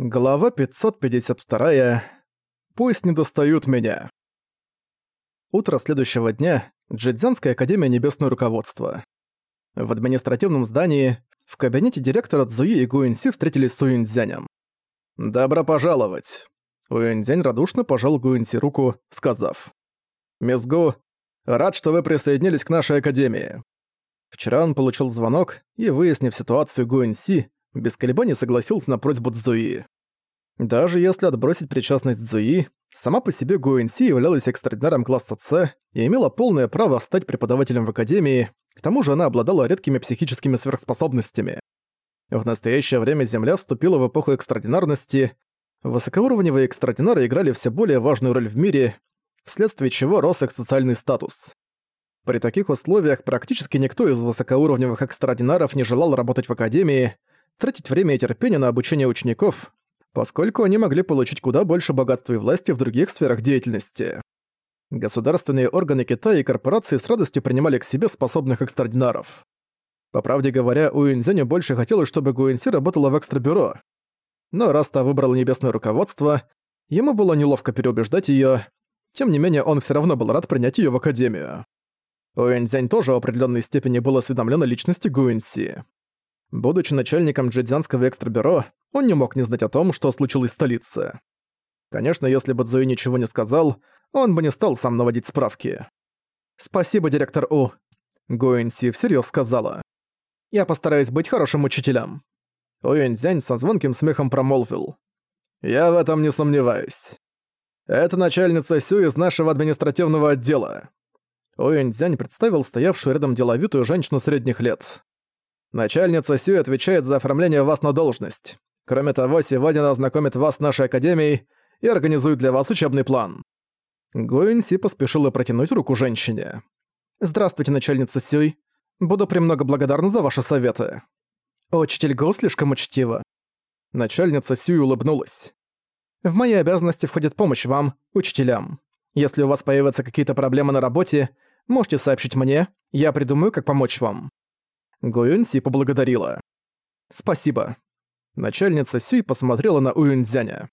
Глава 552. Пусть не достают меня. Утро следующего дня. Джидзянская академия небесное руководство. В административном здании в кабинете директора Цзуи и Гуинси встретились с Уинзянем. «Добро пожаловать!» Уинзянь радушно пожал Гуинси руку, сказав. «Мисс Гу, рад, что вы присоединились к нашей академии». Вчера он получил звонок и, выяснив ситуацию Гуинси, без колебаний согласился на просьбу Цзуи. Даже если отбросить причастность Цзуи, сама по себе Гуэнси являлась экстраординаром класса С и имела полное право стать преподавателем в Академии, к тому же она обладала редкими психическими сверхспособностями. В настоящее время Земля вступила в эпоху экстраординарности, высокоуровневые экстраординары играли все более важную роль в мире, вследствие чего рос их социальный статус. При таких условиях практически никто из высокоуровневых экстраординаров не желал работать в Академии, тратить время и терпение на обучение учеников, поскольку они могли получить куда больше богатства и власти в других сферах деятельности. Государственные органы Китая и корпорации с радостью принимали к себе способных экстраординаров. По правде говоря, у Инзеню больше хотелось, чтобы Гуэнси работала в экстрабюро. Но раз та выбрала небесное руководство, ему было неловко переубеждать её, тем не менее он всё равно был рад принять её в академию. Уэнзянь тоже в определенной степени был осведомлен о личности Гуэнси. Будучи начальником джидзянского экстрабюро, он не мог не знать о том, что случилось в столице. Конечно, если бы Цзуи ничего не сказал, он бы не стал сам наводить справки. «Спасибо, директор У», — Гуэнси всерьез сказала. «Я постараюсь быть хорошим учителем». Уэнзянь со звонким смехом промолвил. «Я в этом не сомневаюсь. Это начальница Сю из нашего административного отдела». Уэнзянь представил стоявшую рядом деловитую женщину средних лет. Начальница Сюй отвечает за оформление вас на должность. Кроме того, сегодня она ознакомит вас с нашей академией и организует для вас учебный план». Гуинси поспешила протянуть руку женщине. «Здравствуйте, начальница Сюй. Буду премного благодарна за ваши советы». «Учитель Го слишком учтиво». Начальница Сюй улыбнулась. «В мои обязанности входит помощь вам, учителям. Если у вас появятся какие-то проблемы на работе, можете сообщить мне, я придумаю, как помочь вам». Гуюньси поблагодарила. «Спасибо». Начальница Сюй посмотрела на Уюньцзяня.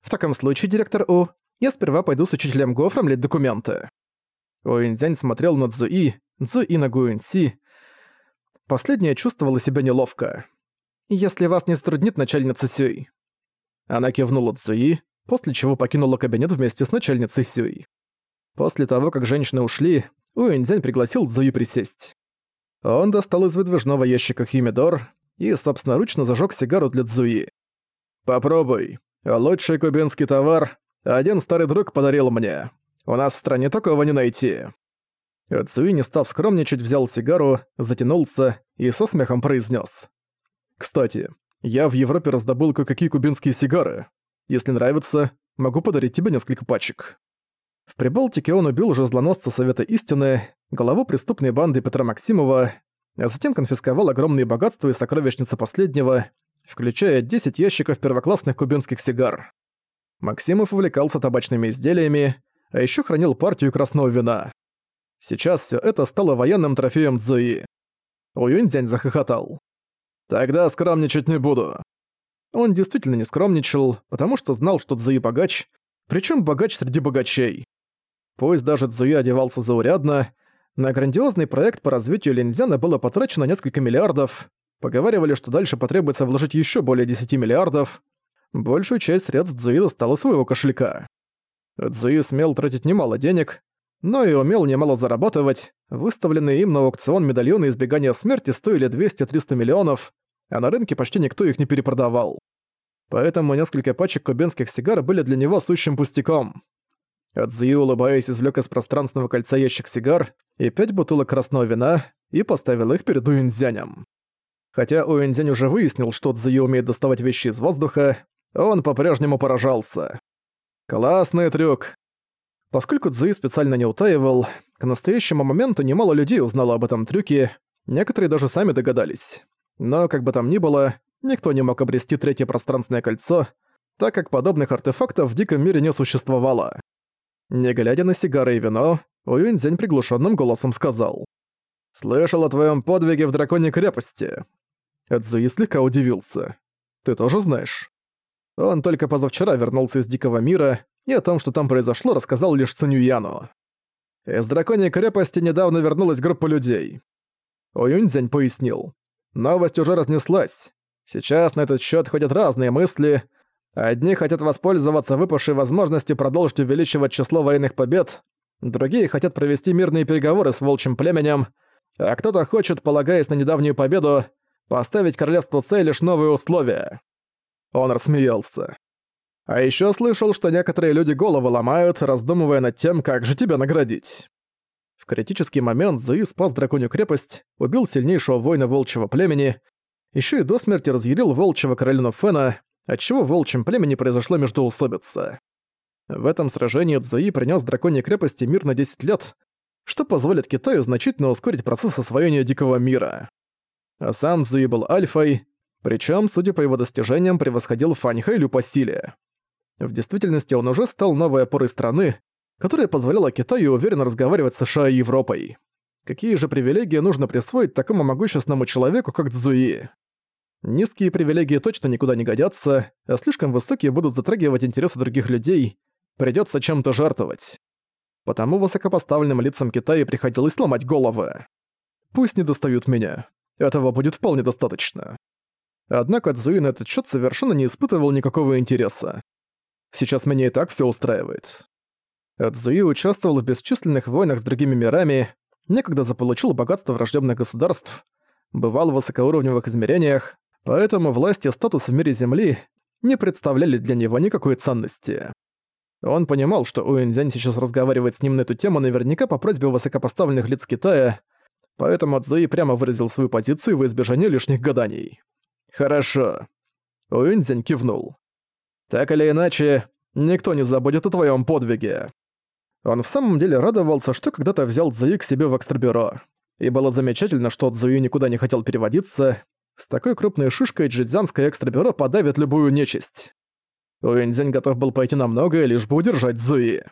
«В таком случае, директор У, я сперва пойду с учителем Го оформлять документы». Уюньцзянь смотрел на Цзуи, Цзуи на Гуюньси. Последняя чувствовала себя неловко. «Если вас не затруднит начальница Сюй». Она кивнула Цзуи, после чего покинула кабинет вместе с начальницей Сюй. После того, как женщины ушли, Уэнзянь пригласил Цзуи присесть. Он достал из выдвижного ящика химидор и собственноручно зажег сигару для Цзуи. «Попробуй. Лучший кубинский товар один старый друг подарил мне. У нас в стране такого не найти». Цзуи, не став скромничать, взял сигару, затянулся и со смехом произнес: «Кстати, я в Европе раздобыл кое-какие кубинские сигары. Если нравится, могу подарить тебе несколько пачек». В Прибалтике он убил уже злоносца Совета Истины, главу преступной банды Петра Максимова, а затем конфисковал огромные богатства и сокровищницы последнего, включая 10 ящиков первоклассных кубинских сигар. Максимов увлекался табачными изделиями, а еще хранил партию красного вина. Сейчас все это стало военным трофеем Цзуи. Уюньцзянь захохотал. «Тогда скромничать не буду». Он действительно не скромничал, потому что знал, что Цзуи богач, причем богач среди богачей. Пусть даже Цзуи одевался заурядно, на грандиозный проект по развитию Линзяна было потрачено несколько миллиардов. Поговаривали, что дальше потребуется вложить еще более 10 миллиардов. Большую часть средств Цзуи достала своего кошелька. Цзуи смел тратить немало денег, но и умел немало зарабатывать. Выставленные им на аукцион медальоны избегания смерти стоили 200-300 миллионов, а на рынке почти никто их не перепродавал. Поэтому несколько пачек кубинских сигар были для него сущим пустяком. Адзуи, улыбаясь, извлек из пространственного кольца ящик сигар и пять бутылок красного вина и поставил их перед Уинзянем. Хотя Уинзянь уже выяснил, что Цзуи умеет доставать вещи из воздуха, он по-прежнему поражался. Классный трюк. Поскольку Цзуи специально не утаивал, к настоящему моменту немало людей узнало об этом трюке, некоторые даже сами догадались. Но, как бы там ни было, никто не мог обрести третье пространственное кольцо, так как подобных артефактов в диком мире не существовало. Не глядя на сигары и вино, Уюньцзянь приглушенным голосом сказал. «Слышал о твоем подвиге в Драконьей крепости». Эдзуи слегка удивился. «Ты тоже знаешь?» Он только позавчера вернулся из Дикого мира, и о том, что там произошло, рассказал лишь Цинюяну. Из Драконьей крепости недавно вернулась группа людей. Оюньцзянь пояснил. Новость уже разнеслась. Сейчас на этот счет ходят разные мысли. Одни хотят воспользоваться выпавшей возможностью продолжить увеличивать число военных побед, другие хотят провести мирные переговоры с волчьим племенем, а кто-то хочет, полагаясь на недавнюю победу, поставить королевству Цей лишь новые условия. Он рассмеялся. А еще слышал, что некоторые люди головы ломают, раздумывая над тем, как же тебя наградить. В критический момент Зуи спас драконью крепость, убил сильнейшего воина волчьего племени, еще и до смерти разъярил волчьего королевну Фена, отчего в волчьем племени произошло междоусобица. В этом сражении Цзуи принес драконьей крепости мир на 10 лет, что позволит Китаю значительно ускорить процесс освоения Дикого мира. А сам Цзуи был альфой, причем, судя по его достижениям, превосходил Фаньхэйлю по силе. В действительности он уже стал новой опорой страны, которая позволяла Китаю уверенно разговаривать с США и Европой. Какие же привилегии нужно присвоить такому могущественному человеку, как Цзуи? Низкие привилегии точно никуда не годятся, а слишком высокие будут затрагивать интересы других людей, придётся чем-то жертвовать. Потому высокопоставленным лицам Китая приходилось ломать головы. Пусть не достают меня. Этого будет вполне достаточно. Однако Цзуи на этот счёт совершенно не испытывал никакого интереса. Сейчас меня и так всё устраивает. Цзуи участвовал в бесчисленных войнах с другими мирами, некогда заполучил богатство враждебных государств, бывал в высокоуровневых измерениях, поэтому власть и статус в мире Земли не представляли для него никакой ценности. Он понимал, что Уэнзянь сейчас разговаривает с ним на эту тему наверняка по просьбе высокопоставленных лиц Китая, поэтому Цзуи прямо выразил свою позицию в избежание лишних гаданий. «Хорошо». Уэнзянь кивнул. «Так или иначе, никто не забудет о твоем подвиге». Он в самом деле радовался, что когда-то взял Цзуи к себе в экстрабюро. И было замечательно, что Цзуи никуда не хотел переводиться. С такой крупной шишкой джидзянское экстрабюро подавит любую нечисть. Уэнзянь готов был пойти на многое, лишь бы удержать Зуи.